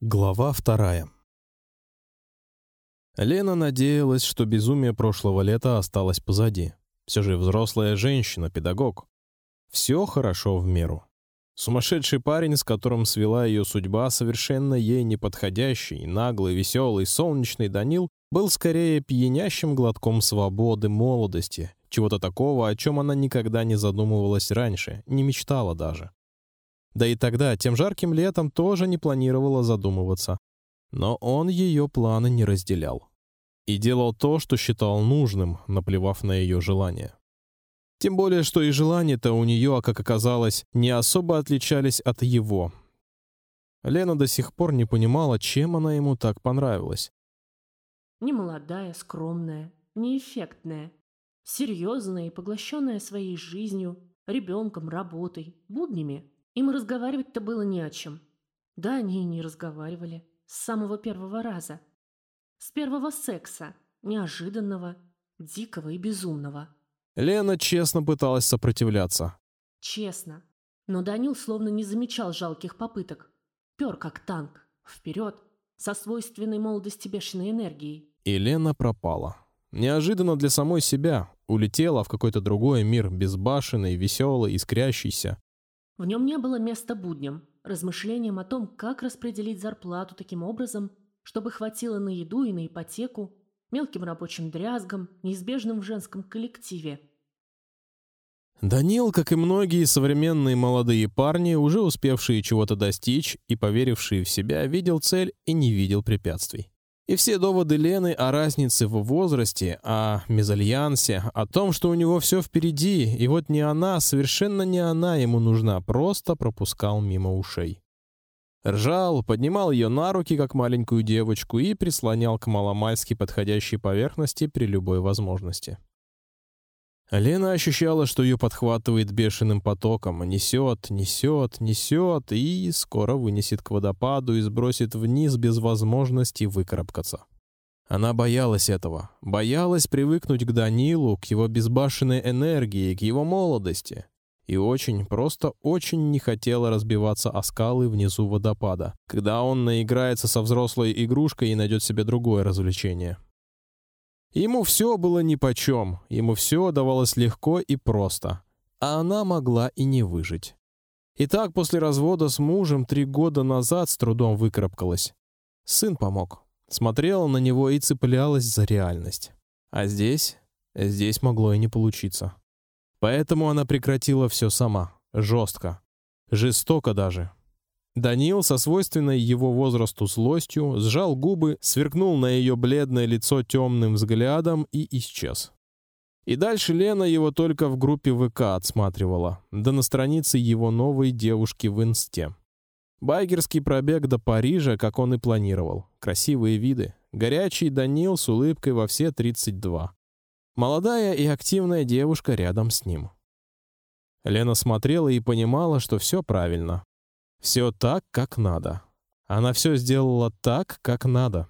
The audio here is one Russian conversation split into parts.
Глава вторая. Лена надеялась, что безумие прошлого лета осталось позади. Все же взрослая женщина, педагог. Все хорошо в меру. Сумасшедший парень, с которым свела ее судьба, совершенно ей неподходящий, наглый, веселый, солнечный Данил, был скорее пьянящим глотком свободы, молодости, чего-то такого, о чем она никогда не задумывалась раньше, не мечтала даже. Да и тогда, тем жарким летом, тоже не планировала задумываться. Но он ее планы не разделял. И делал то, что считал нужным, наплевав на ее желания. Тем более, что и желания-то у нее, как оказалось, не особо отличались от его. Лена до сих пор не понимала, чем она ему так понравилась. Не молодая, скромная, неэффектная, серьезная и поглощенная своей жизнью, ребенком, работой, буднями. Им разговаривать-то было не о чем. Да, они и не разговаривали. С самого первого раза. С первого секса. Неожиданного, дикого и безумного. Лена честно пыталась сопротивляться. Честно. Но Данил словно не замечал жалких попыток. Пер как танк. Вперед. Со свойственной молодости бешеной энергией. И Лена пропала. Неожиданно для самой себя. Улетела в какой-то другой мир, безбашенный, веселый, искрящийся. В нем не было места будням, размышлениям о том, как распределить зарплату таким образом, чтобы хватило на еду и на ипотеку, мелким рабочим дрязгам, неизбежным в женском коллективе. Данил, как и многие современные молодые парни, уже успевшие чего-то достичь и поверившие в себя, видел цель и не видел препятствий. И все доводы Лены о разнице в возрасте, о мезальянсе, о том, что у него все впереди, и вот не она, совершенно не она ему нужна, просто пропускал мимо ушей. Ржал, поднимал ее на руки, как маленькую девочку, и прислонял к маломальски подходящей поверхности при любой возможности. Лена ощущала, что ее подхватывает бешеным потоком, несет, несет, несет и скоро вынесет к водопаду и сбросит вниз без возможности выкарабкаться. Она боялась этого, боялась привыкнуть к Данилу, к его безбашенной энергии, к его молодости, и очень, просто очень не хотела разбиваться о скалы внизу водопада, когда он наиграется со взрослой игрушкой и найдет себе другое развлечение. Ему все было нипочем, ему все давалось легко и просто, а она могла и не выжить. И так после развода с мужем три года назад с трудом выкарабкалась. Сын помог, смотрела на него и цеплялась за реальность. А здесь, здесь могло и не получиться. Поэтому она прекратила все сама, жестко, жестоко даже, Данил со свойственной его возрасту злостью сжал губы, сверкнул на ее бледное лицо темным взглядом и исчез. И дальше Лена его только в группе ВК отсматривала, да на странице его новой девушки в инсте. Байгерский пробег до Парижа, как он и планировал. Красивые виды. Горячий Данил с улыбкой во все 32. Молодая и активная девушка рядом с ним. Лена смотрела и понимала, что все правильно. Все так, как надо. Она все сделала так, как надо.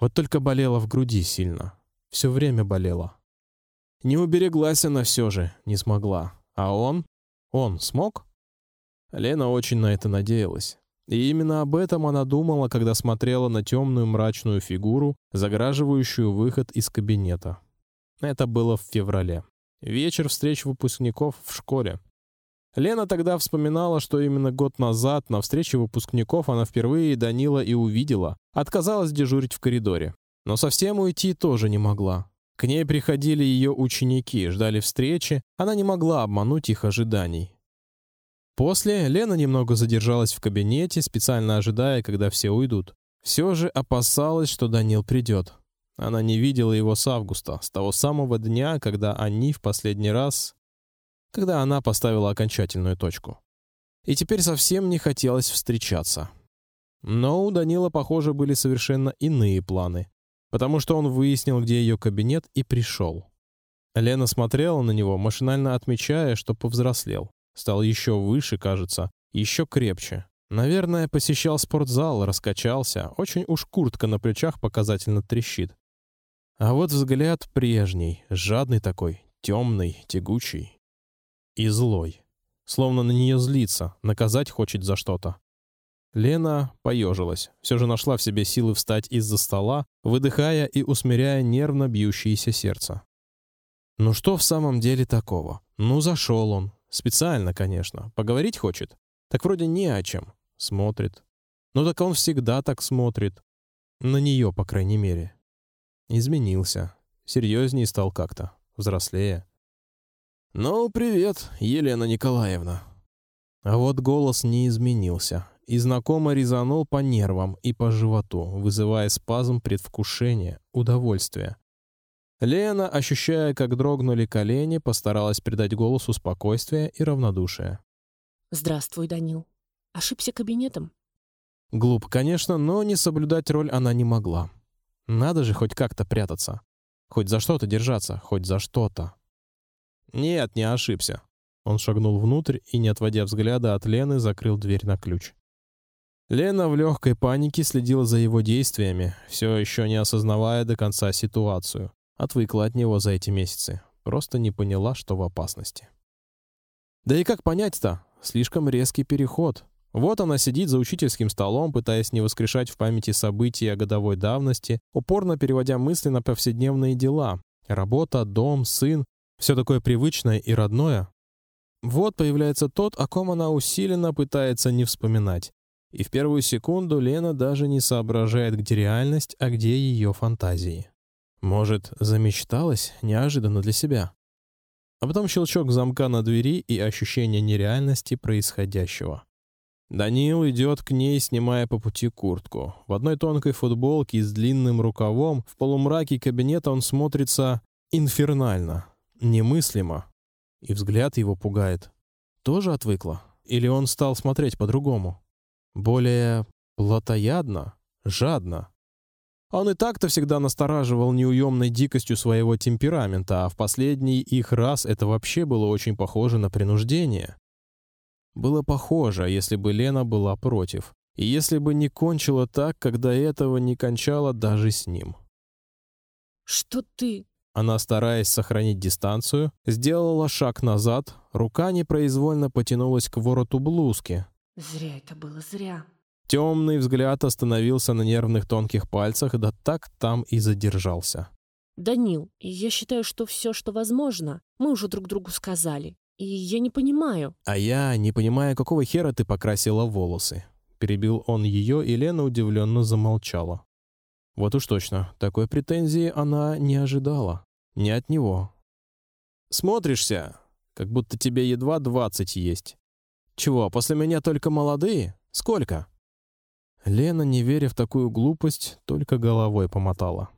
Вот только болела в груди сильно. Все время болела. Не убереглась она все же, не смогла. А он? Он смог? Лена очень на это надеялась. И именно об этом она думала, когда смотрела на темную мрачную фигуру, заграживающую выход из кабинета. Это было в феврале. Вечер встреч выпускников в школе. Лена тогда вспоминала, что именно год назад на встрече выпускников она впервые Данила и увидела. Отказалась дежурить в коридоре, но совсем уйти тоже не могла. К ней приходили ее ученики, ждали встречи, она не могла обмануть их ожиданий. После Лена немного задержалась в кабинете, специально ожидая, когда все уйдут. Все же опасалась, что Данил придет. Она не видела его с августа, с того самого дня, когда они в последний раз когда она поставила окончательную точку. И теперь совсем не хотелось встречаться. Но у Данила, похоже, были совершенно иные планы, потому что он выяснил, где ее кабинет, и пришел. Лена смотрела на него, машинально отмечая, что повзрослел, стал еще выше, кажется, еще крепче. Наверное, посещал спортзал, раскачался, очень уж куртка на плечах показательно трещит. А вот взгляд прежний, жадный такой, темный, тягучий и злой, словно на нее злится, наказать хочет за что-то. Лена поежилась, все же нашла в себе силы встать из-за стола, выдыхая и усмиряя нервно бьющееся сердце. Ну что в самом деле такого? Ну зашел он. Специально, конечно. Поговорить хочет. Так вроде не о чем. Смотрит. Ну так он всегда так смотрит. На нее, по крайней мере. Изменился. Серьезнее стал как-то. Взрослее. «Ну, привет, Елена Николаевна». А вот голос не изменился, и знакомо резанул по нервам и по животу, вызывая спазм предвкушения, удовольствия. Лена, ощущая, как дрогнули колени, постаралась придать голосу спокойствие и равнодушие. «Здравствуй, Данил. Ошибся кабинетом?» Глупо, конечно, но не соблюдать роль она не могла. Надо же хоть как-то прятаться. Хоть за что-то держаться, хоть за что-то. «Нет, не ошибся». Он шагнул внутрь и, не отводя взгляда от Лены, закрыл дверь на ключ. Лена в легкой панике следила за его действиями, все еще не осознавая до конца ситуацию. Отвыкла от него за эти месяцы. Просто не поняла, что в опасности. Да и как понять-то? Слишком резкий переход. Вот она сидит за учительским столом, пытаясь не воскрешать в памяти события годовой давности, упорно переводя мысли на повседневные дела. Работа, дом, сын, все такое привычное и родное. Вот появляется тот, о ком она усиленно пытается не вспоминать. И в первую секунду Лена даже не соображает, где реальность, а где ее фантазии. Может, замечталась неожиданно для себя. А потом щелчок замка на двери и ощущение нереальности происходящего. Даниил идет к ней, снимая по пути куртку. В одной тонкой футболке с длинным рукавом в полумраке кабинета он смотрится инфернально немыслимо. И взгляд его пугает. Тоже отвыкла? Или он стал смотреть по-другому? Более плотоядно, жадно. Он и так-то всегда настораживал неуемной дикостью своего темперамента, а в последний их раз это вообще было очень похоже на принуждение. Было похоже, если бы Лена была против. И если бы не кончила так, когда этого не кончала даже с ним. «Что ты...» Она, стараясь сохранить дистанцию, сделала шаг назад, рука непроизвольно потянулась к вороту блузки. Зря это было, зря. Темный взгляд остановился на нервных тонких пальцах, да так там и задержался. «Данил, я считаю, что все, что возможно, мы уже друг другу сказали. И я не понимаю». «А я не понимаю, какого хера ты покрасила волосы?» Перебил он ее, и Лена удивленно замолчала. Вот уж точно, такой претензии она не ожидала. Не от него. Смотришься, как будто тебе едва двадцать есть. Чего, после меня только молодые? Сколько? Лена, не веря в такую глупость, только головой помотала.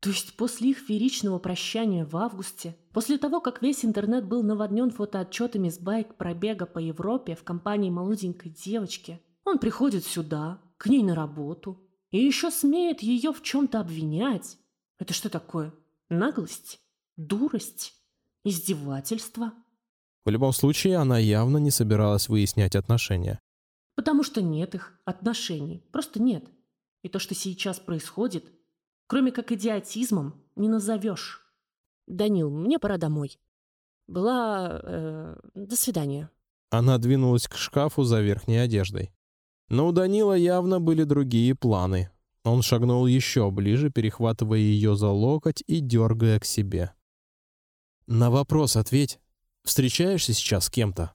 То есть после их фееричного прощания в августе, после того, как весь интернет был наводнен фотоотчетами с байк-пробега по Европе в компании молоденькой девочки, он приходит сюда, к ней на работу, и еще смеет ее в чем-то обвинять. Это что такое? Наглость? Дурость? Издевательство? В любом случае, она явно не собиралась выяснять отношения. Потому что нет их отношений. Просто нет. И то, что сейчас происходит, кроме как идиотизмом, не назовешь. Данил, мне пора домой. Была... Э, до свидания. Она двинулась к шкафу за верхней одеждой. Но у Данила явно были другие планы. Он шагнул еще ближе, перехватывая ее за локоть и дергая к себе. «На вопрос ответь. Встречаешься сейчас с кем-то?»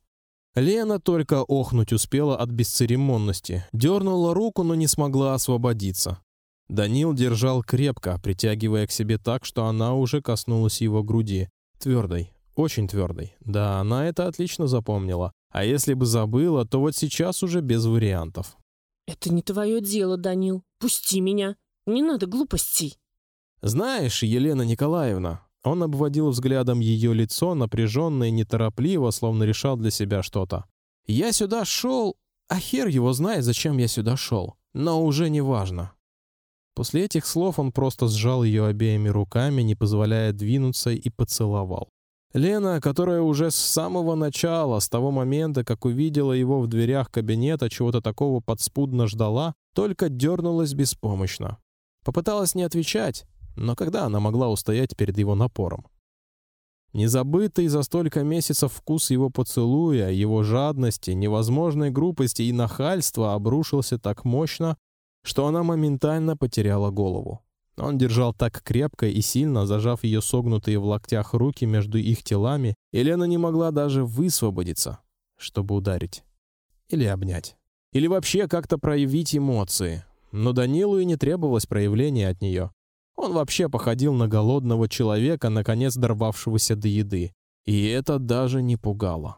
Лена только охнуть успела от бесцеремонности. Дернула руку, но не смогла освободиться. Данил держал крепко, притягивая к себе так, что она уже коснулась его груди. Твердой, очень твердой. Да, она это отлично запомнила. А если бы забыла, то вот сейчас уже без вариантов. «Это не твое дело, Данил. Пусти меня. Не надо глупостей». «Знаешь, Елена Николаевна...» Он обводил взглядом ее лицо, напряженно и неторопливо, словно решал для себя что-то. «Я сюда шел, а хер его знает, зачем я сюда шел. Но уже не важно». После этих слов он просто сжал ее обеими руками, не позволяя двинуться, и поцеловал. Лена, которая уже с самого начала, с того момента, как увидела его в дверях кабинета, чего-то такого подспудно ждала, только дернулась беспомощно. Попыталась не отвечать, но когда она могла устоять перед его напором? Незабытый за столько месяцев вкус его поцелуя, его жадности, невозможной грубости и нахальства обрушился так мощно, что она моментально потеряла голову. Он держал так крепко и сильно, зажав ее согнутые в локтях руки между их телами, и Лена не могла даже высвободиться, чтобы ударить. Или обнять. Или вообще как-то проявить эмоции. Но Данилу и не требовалось проявления от нее. Он вообще походил на голодного человека, наконец дорвавшегося до еды. И это даже не пугало.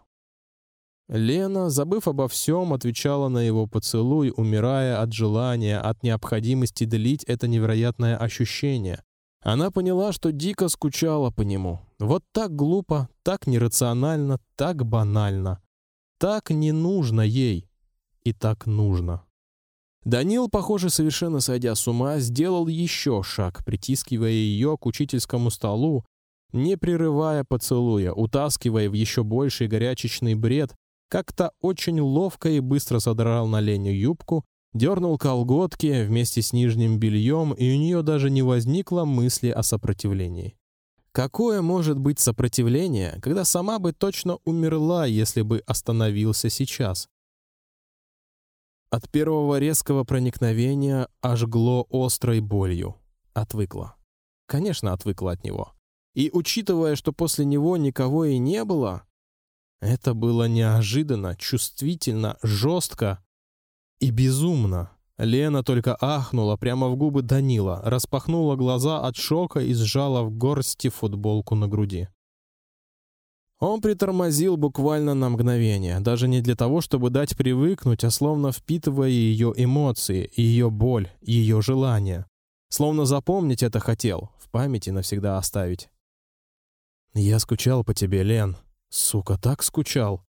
Лена, забыв обо всем, отвечала на его поцелуй, умирая от желания, от необходимости делить это невероятное ощущение. Она поняла, что дико скучала по нему. Вот так глупо, так нерационально, так банально. Так не нужно ей. И так нужно. Данил, похоже, совершенно сойдя с ума, сделал еще шаг, притискивая ее к учительскому столу, не прерывая поцелуя, утаскивая в еще больший горячечный бред, как-то очень ловко и быстро задрал на Леню юбку, дернул колготки вместе с нижним бельем, и у нее даже не возникло мысли о сопротивлении. Какое может быть сопротивление, когда сама бы точно умерла, если бы остановился сейчас? От первого резкого проникновения ожгло острой болью. Отвыкла. Конечно, отвыкла от него. И учитывая, что после него никого и не было, это было неожиданно, чувствительно, жестко и безумно. Лена только ахнула прямо в губы Данила, распахнула глаза от шока и сжала в горсти футболку на груди. Он притормозил буквально на мгновение, даже не для того, чтобы дать привыкнуть, а словно впитывая ее эмоции, ее боль, ее желания. Словно запомнить это хотел, в памяти навсегда оставить. «Я скучал по тебе, Лен», Сука, так скучал.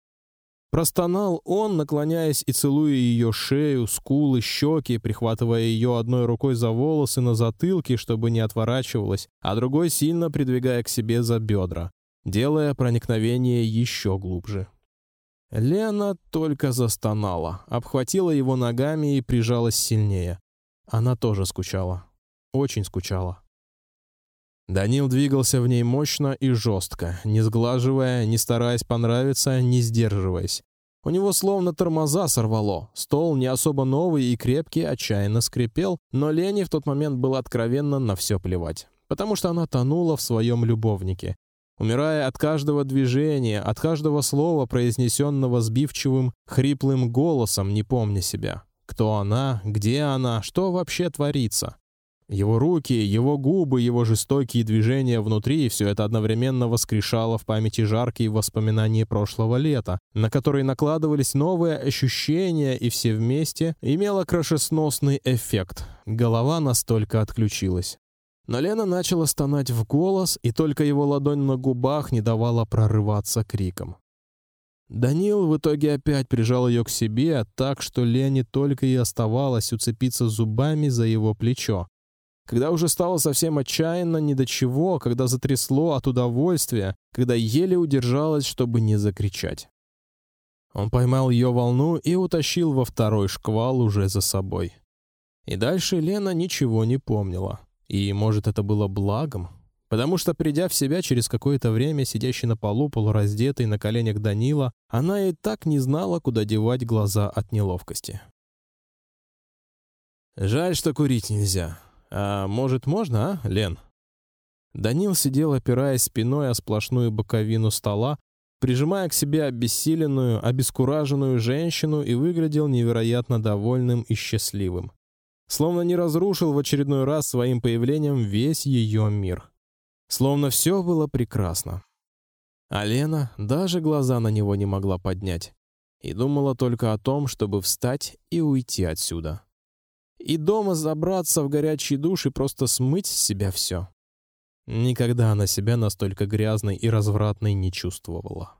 Простонал он, наклоняясь и целуя ее шею, скулы, щеки, прихватывая ее одной рукой за волосы на затылке, чтобы не отворачивалась, а другой сильно придвигая к себе за бедра, делая проникновение еще глубже. Лена только застонала, обхватила его ногами и прижалась сильнее. Она тоже скучала, очень скучала. Данил двигался в ней мощно и жестко, не сглаживая, не стараясь понравиться, не сдерживаясь. У него словно тормоза сорвало. Стол не особо новый и крепкий, отчаянно скрипел, но Лене в тот момент было откровенно на все плевать, потому что она тонула в своем любовнике, умирая от каждого движения, от каждого слова, произнесенного сбивчивым, хриплым голосом, не помня себя. Кто она, где она, что вообще творится? Его руки, его губы, его жестокие движения внутри — все это одновременно воскрешало в памяти жаркие воспоминания прошлого лета, на которые накладывались новые ощущения, и все вместе имело крашесносный эффект. Голова настолько отключилась. Но Лена начала стонать в голос, и только его ладонь на губах не давала прорываться криком. Данил в итоге опять прижал ее к себе, так что Лене только и оставалось уцепиться зубами за его плечо. Когда уже стало совсем отчаянно ни до чего, когда затрясло от удовольствия, когда еле удержалась, чтобы не закричать. Он поймал ее волну и утащил во второй шквал уже за собой. И дальше Лена ничего не помнила. И, может, это было благом, потому что, придя в себя через какое-то время, сидящий на полу, полураздетый на коленях Данила, она и так не знала, куда девать глаза от неловкости. «Жаль, что курить нельзя», «А может, можно, а, Лен?» Данил сидел, опираясь спиной о сплошную боковину стола, прижимая к себе обессиленную, обескураженную женщину и выглядел невероятно довольным и счастливым. Словно не разрушил в очередной раз своим появлением весь ее мир. Словно все было прекрасно. А Лена даже глаза на него не могла поднять и думала только о том, чтобы встать и уйти отсюда и дома забраться в горячий душ и просто смыть с себя все. Никогда она себя настолько грязной и развратной не чувствовала.